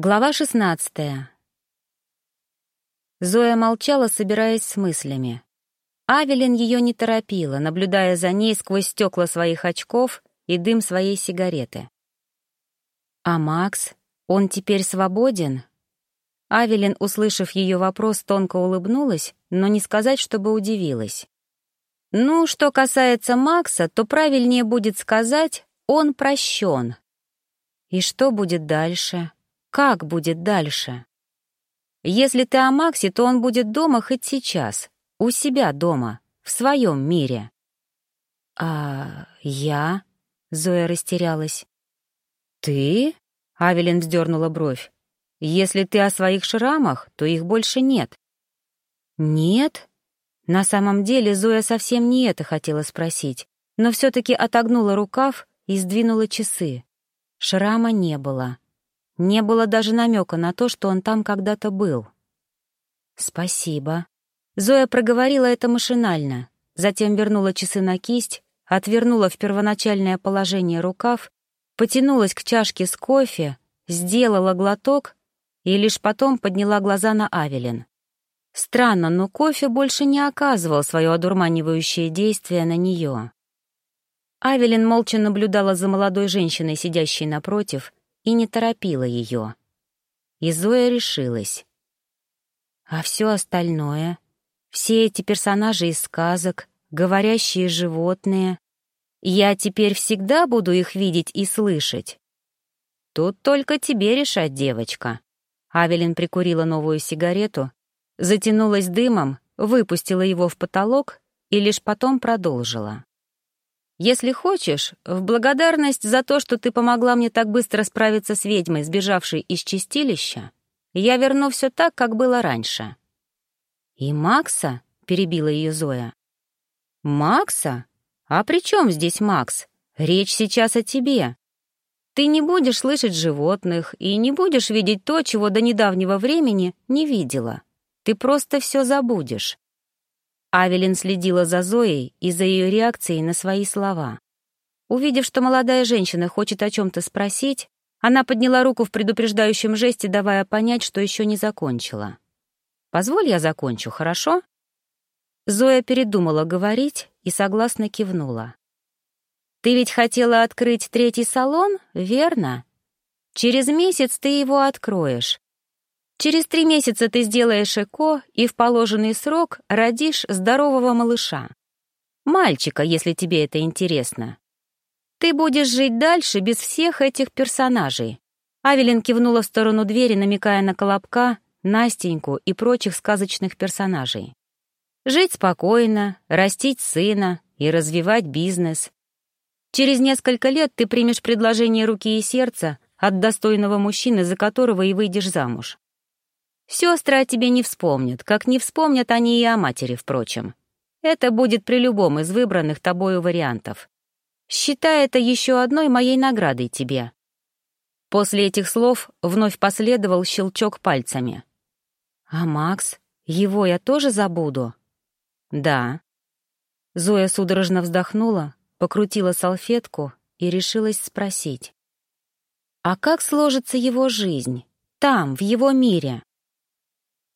Глава шестнадцатая. Зоя молчала, собираясь с мыслями. Авелин ее не торопила, наблюдая за ней сквозь стекла своих очков и дым своей сигареты. «А Макс? Он теперь свободен?» Авелин, услышав ее вопрос, тонко улыбнулась, но не сказать, чтобы удивилась. «Ну, что касается Макса, то правильнее будет сказать, он прощен». «И что будет дальше?» Как будет дальше? Если ты о Максе, то он будет дома хоть сейчас, у себя дома, в своем мире. А я? Зоя растерялась. Ты? Авелин вздернула бровь. Если ты о своих шрамах, то их больше нет. Нет? На самом деле Зоя совсем не это хотела спросить, но все-таки отогнула рукав и сдвинула часы. Шрама не было. Не было даже намека на то, что он там когда-то был. «Спасибо». Зоя проговорила это машинально, затем вернула часы на кисть, отвернула в первоначальное положение рукав, потянулась к чашке с кофе, сделала глоток и лишь потом подняла глаза на Авелин. Странно, но кофе больше не оказывал свое одурманивающее действие на нее. Авелин молча наблюдала за молодой женщиной, сидящей напротив, и не торопила ее. И Зоя решилась. А все остальное, все эти персонажи из сказок, говорящие животные, я теперь всегда буду их видеть и слышать. Тут только тебе решать, девочка. Авелин прикурила новую сигарету, затянулась дымом, выпустила его в потолок и лишь потом продолжила. Если хочешь, в благодарность за то, что ты помогла мне так быстро справиться с ведьмой, сбежавшей из чистилища, я верну все так, как было раньше». «И Макса?» — перебила ее Зоя. «Макса? А при чем здесь Макс? Речь сейчас о тебе. Ты не будешь слышать животных и не будешь видеть то, чего до недавнего времени не видела. Ты просто все забудешь. Авелин следила за Зоей и за ее реакцией на свои слова. Увидев, что молодая женщина хочет о чем-то спросить, она подняла руку в предупреждающем жесте, давая понять, что еще не закончила. «Позволь я закончу, хорошо?» Зоя передумала говорить и согласно кивнула. «Ты ведь хотела открыть третий салон, верно? Через месяц ты его откроешь, Через три месяца ты сделаешь ЭКО и в положенный срок родишь здорового малыша. Мальчика, если тебе это интересно. Ты будешь жить дальше без всех этих персонажей. Авелин кивнула в сторону двери, намекая на Колобка, Настеньку и прочих сказочных персонажей. Жить спокойно, растить сына и развивать бизнес. Через несколько лет ты примешь предложение руки и сердца от достойного мужчины, за которого и выйдешь замуж. Сестры о тебе не вспомнят, как не вспомнят они и о матери, впрочем. Это будет при любом из выбранных тобою вариантов. Считай это еще одной моей наградой тебе». После этих слов вновь последовал щелчок пальцами. «А Макс? Его я тоже забуду?» «Да». Зоя судорожно вздохнула, покрутила салфетку и решилась спросить. «А как сложится его жизнь? Там, в его мире?»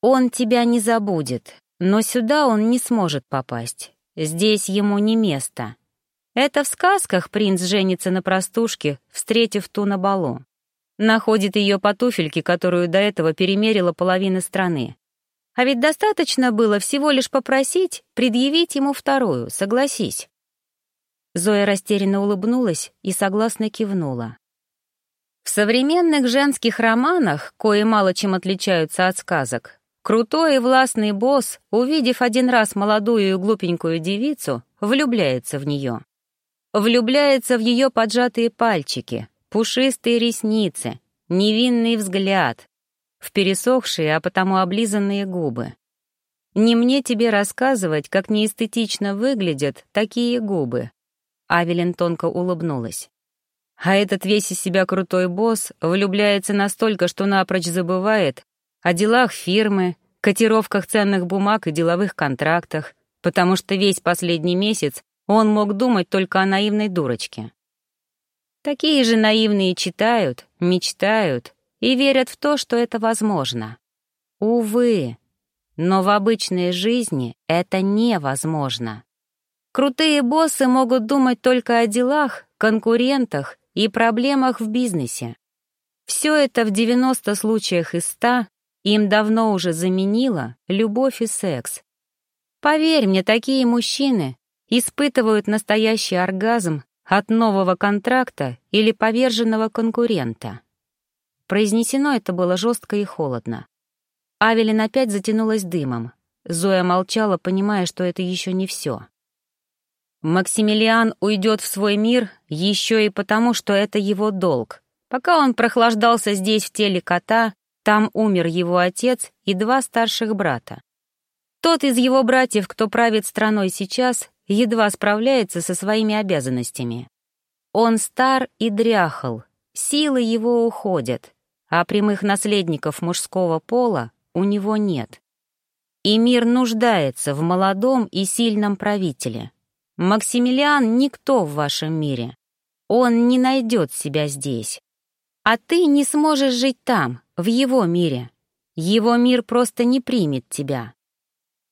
Он тебя не забудет, но сюда он не сможет попасть. Здесь ему не место. Это в сказках принц женится на простушке, встретив ту на балу. Находит ее по туфельке, которую до этого перемерила половина страны. А ведь достаточно было всего лишь попросить предъявить ему вторую, согласись. Зоя растерянно улыбнулась и согласно кивнула. В современных женских романах, кое мало чем отличаются от сказок, Крутой и властный босс, увидев один раз молодую и глупенькую девицу, влюбляется в нее. Влюбляется в ее поджатые пальчики, пушистые ресницы, невинный взгляд, в пересохшие, а потому облизанные губы. Не мне тебе рассказывать, как неэстетично выглядят такие губы. Авелин тонко улыбнулась. А этот весь из себя крутой босс влюбляется настолько, что напрочь забывает, о делах фирмы, котировках ценных бумаг и деловых контрактах, потому что весь последний месяц он мог думать только о наивной дурочке. Такие же наивные читают, мечтают и верят в то, что это возможно. Увы, но в обычной жизни это невозможно. Крутые боссы могут думать только о делах, конкурентах и проблемах в бизнесе. Все это в 90 случаях из 100 им давно уже заменило любовь и секс. Поверь мне, такие мужчины испытывают настоящий оргазм от нового контракта или поверженного конкурента. Произнесено это было жестко и холодно. Авелин опять затянулась дымом. Зоя молчала, понимая, что это еще не все. Максимилиан уйдет в свой мир еще и потому, что это его долг. Пока он прохлаждался здесь в теле кота, там умер его отец и два старших брата. Тот из его братьев, кто правит страной сейчас, едва справляется со своими обязанностями. Он стар и дряхал, силы его уходят, а прямых наследников мужского пола у него нет. И мир нуждается в молодом и сильном правителе. Максимилиан — никто в вашем мире. Он не найдет себя здесь. А ты не сможешь жить там, в его мире. Его мир просто не примет тебя.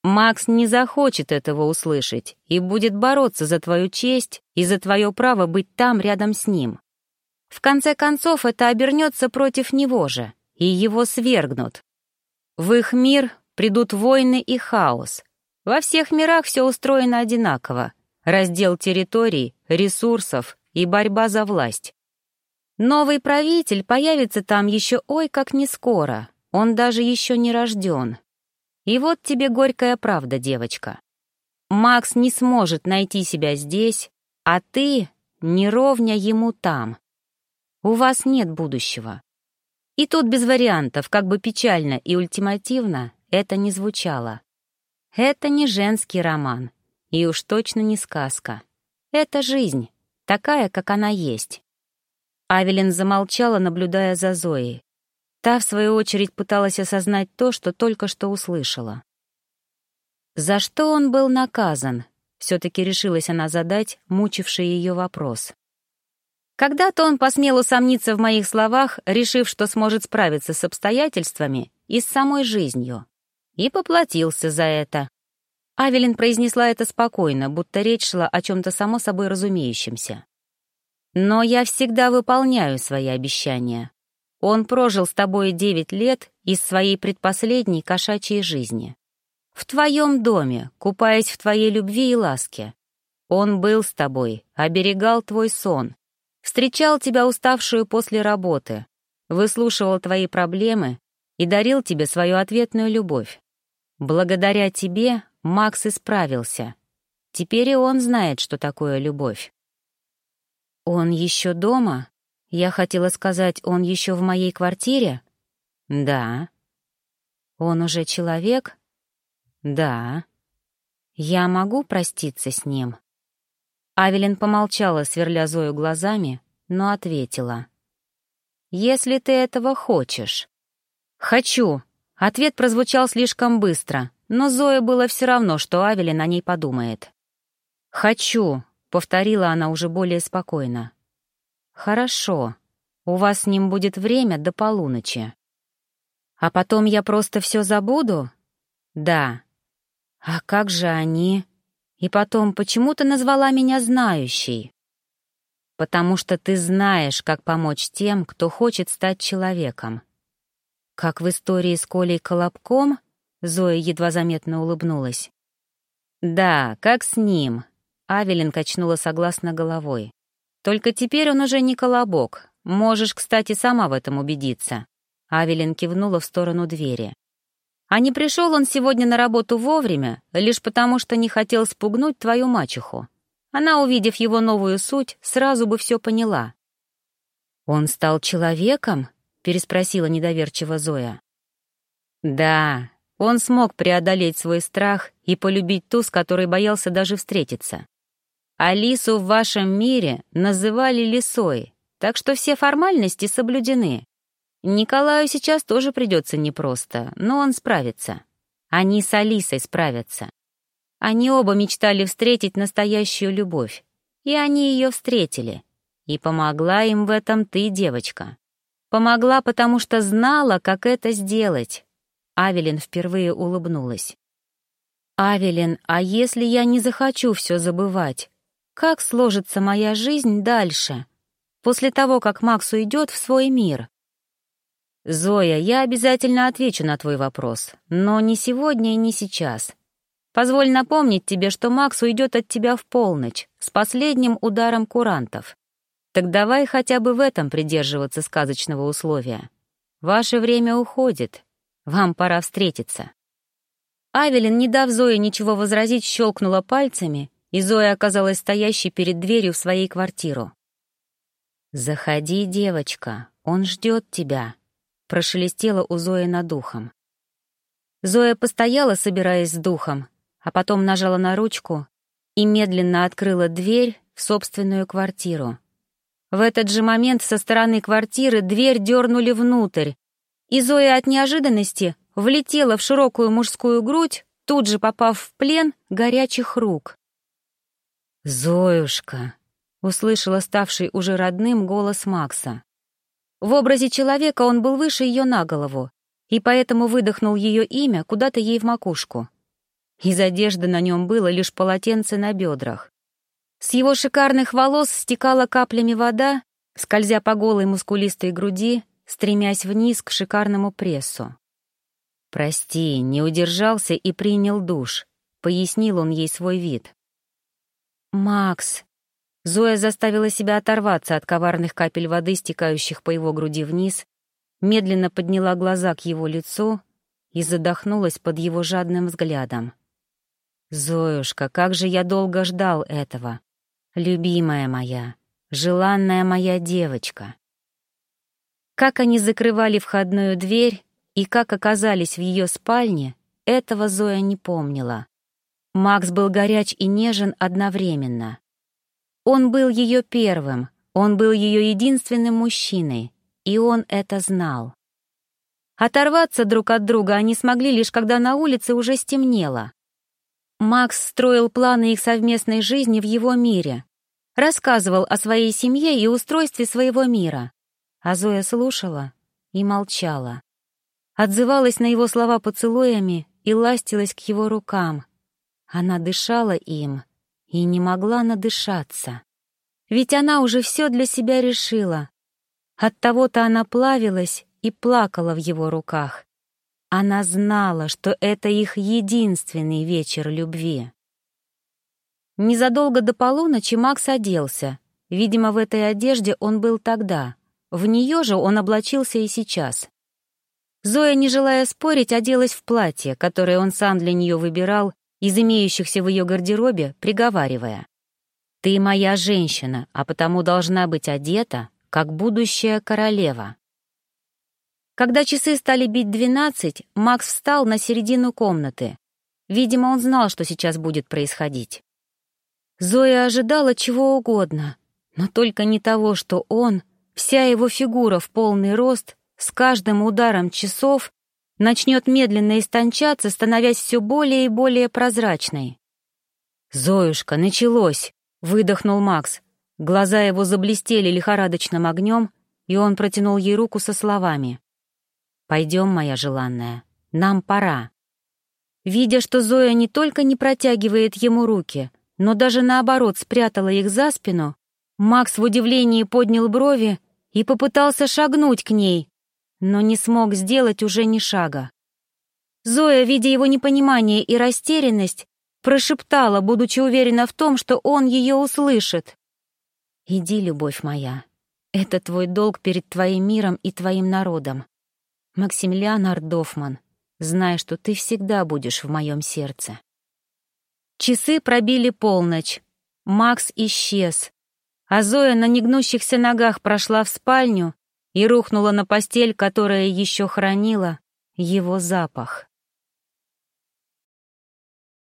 Макс не захочет этого услышать и будет бороться за твою честь и за твое право быть там рядом с ним. В конце концов, это обернется против него же, и его свергнут. В их мир придут войны и хаос. Во всех мирах все устроено одинаково раздел территорий, ресурсов и борьба за власть. Новый правитель появится там еще ой как не скоро, он даже еще не рожден. И вот тебе горькая правда, девочка. Макс не сможет найти себя здесь, а ты не ровня ему там. У вас нет будущего. И тут без вариантов, как бы печально и ультимативно это не звучало. Это не женский роман, и уж точно не сказка. Это жизнь, такая, как она есть. Авелин замолчала, наблюдая за Зоей. Та, в свою очередь, пыталась осознать то, что только что услышала. За что он был наказан? Все-таки решилась она задать мучивший ее вопрос. Когда-то он посмел усомниться в моих словах, решив, что сможет справиться с обстоятельствами и с самой жизнью. И поплатился за это. Авелин произнесла это спокойно, будто речь шла о чем-то само собой разумеющемся. «Но я всегда выполняю свои обещания. Он прожил с тобой девять лет из своей предпоследней кошачьей жизни. В твоем доме, купаясь в твоей любви и ласке. Он был с тобой, оберегал твой сон, встречал тебя уставшую после работы, выслушивал твои проблемы и дарил тебе свою ответную любовь. Благодаря тебе Макс исправился. Теперь и он знает, что такое любовь. «Он еще дома? Я хотела сказать, он еще в моей квартире?» «Да». «Он уже человек?» «Да». «Я могу проститься с ним?» Авелин помолчала, сверля Зою глазами, но ответила. «Если ты этого хочешь». «Хочу». Ответ прозвучал слишком быстро, но Зое было все равно, что Авелин на ней подумает. «Хочу», — повторила она уже более спокойно. «Хорошо. У вас с ним будет время до полуночи». «А потом я просто все забуду?» «Да». «А как же они?» «И потом, почему ты назвала меня знающей?» «Потому что ты знаешь, как помочь тем, кто хочет стать человеком». «Как в истории с Колей Колобком?» Зоя едва заметно улыбнулась. «Да, как с ним», — Авелин качнула согласно головой. «Только теперь он уже не колобок. Можешь, кстати, сама в этом убедиться». Авелин кивнула в сторону двери. «А не пришел он сегодня на работу вовремя, лишь потому что не хотел спугнуть твою мачеху. Она, увидев его новую суть, сразу бы все поняла». «Он стал человеком?» — переспросила недоверчиво Зоя. «Да, он смог преодолеть свой страх и полюбить ту, с которой боялся даже встретиться. Алису в вашем мире называли лисой, так что все формальности соблюдены. Николаю сейчас тоже придется непросто, но он справится. Они с Алисой справятся. Они оба мечтали встретить настоящую любовь, и они ее встретили. И помогла им в этом ты, девочка. Помогла, потому что знала, как это сделать. Авелин впервые улыбнулась. «Авелин, а если я не захочу все забывать? Как сложится моя жизнь дальше, после того, как Макс уйдет в свой мир?» «Зоя, я обязательно отвечу на твой вопрос, но не сегодня и не сейчас. Позволь напомнить тебе, что Макс уйдет от тебя в полночь, с последним ударом курантов. Так давай хотя бы в этом придерживаться сказочного условия. Ваше время уходит. Вам пора встретиться». Авелин, не дав Зое ничего возразить, щелкнула пальцами, и Зоя оказалась стоящей перед дверью в своей квартиру. «Заходи, девочка, он ждет тебя», — прошелестела у Зои над духом. Зоя постояла, собираясь с духом, а потом нажала на ручку и медленно открыла дверь в собственную квартиру. В этот же момент со стороны квартиры дверь дернули внутрь, и Зоя от неожиданности влетела в широкую мужскую грудь, тут же попав в плен горячих рук. «Зоюшка!» — услышала ставший уже родным голос Макса. В образе человека он был выше ее на голову, и поэтому выдохнул ее имя куда-то ей в макушку. Из одежды на нем было лишь полотенце на бедрах. С его шикарных волос стекала каплями вода, скользя по голой мускулистой груди, стремясь вниз к шикарному прессу. «Прости, не удержался и принял душ», — пояснил он ей свой вид. «Макс...» Зоя заставила себя оторваться от коварных капель воды, стекающих по его груди вниз, медленно подняла глаза к его лицу и задохнулась под его жадным взглядом. «Зоюшка, как же я долго ждал этого! любимая моя, желанная моя девочка. Как они закрывали входную дверь и как оказались в ее спальне, этого Зоя не помнила. Макс был горяч и нежен одновременно. Он был ее первым, он был ее единственным мужчиной, и он это знал. Оторваться друг от друга они смогли лишь когда на улице уже стемнело. Макс строил планы их совместной жизни в его мире, рассказывал о своей семье и устройстве своего мира. А Зоя слушала и молчала. Отзывалась на его слова поцелуями и ластилась к его рукам. Она дышала им и не могла надышаться. Ведь она уже все для себя решила. Оттого-то она плавилась и плакала в его руках. Она знала, что это их единственный вечер любви. Незадолго до полуночи Макс оделся. Видимо, в этой одежде он был тогда. В нее же он облачился и сейчас. Зоя, не желая спорить, оделась в платье, которое он сам для нее выбирал, из имеющихся в ее гардеробе, приговаривая. «Ты моя женщина, а потому должна быть одета, как будущая королева». Когда часы стали бить двенадцать, Макс встал на середину комнаты. Видимо, он знал, что сейчас будет происходить. Зоя ожидала чего угодно, но только не того, что он, вся его фигура в полный рост, с каждым ударом часов начнет медленно истончаться, становясь все более и более прозрачной. «Зоюшка, началось!» — выдохнул Макс. Глаза его заблестели лихорадочным огнем, и он протянул ей руку со словами. «Пойдем, моя желанная, нам пора». Видя, что Зоя не только не протягивает ему руки, но даже наоборот спрятала их за спину, Макс в удивлении поднял брови и попытался шагнуть к ней, но не смог сделать уже ни шага. Зоя, видя его непонимание и растерянность, прошептала, будучи уверена в том, что он ее услышит. «Иди, любовь моя, это твой долг перед твоим миром и твоим народом. Максимилиан Ардофман, знай, что ты всегда будешь в моем сердце. Часы пробили полночь. Макс исчез. А Зоя на негнущихся ногах прошла в спальню и рухнула на постель, которая еще хранила его запах.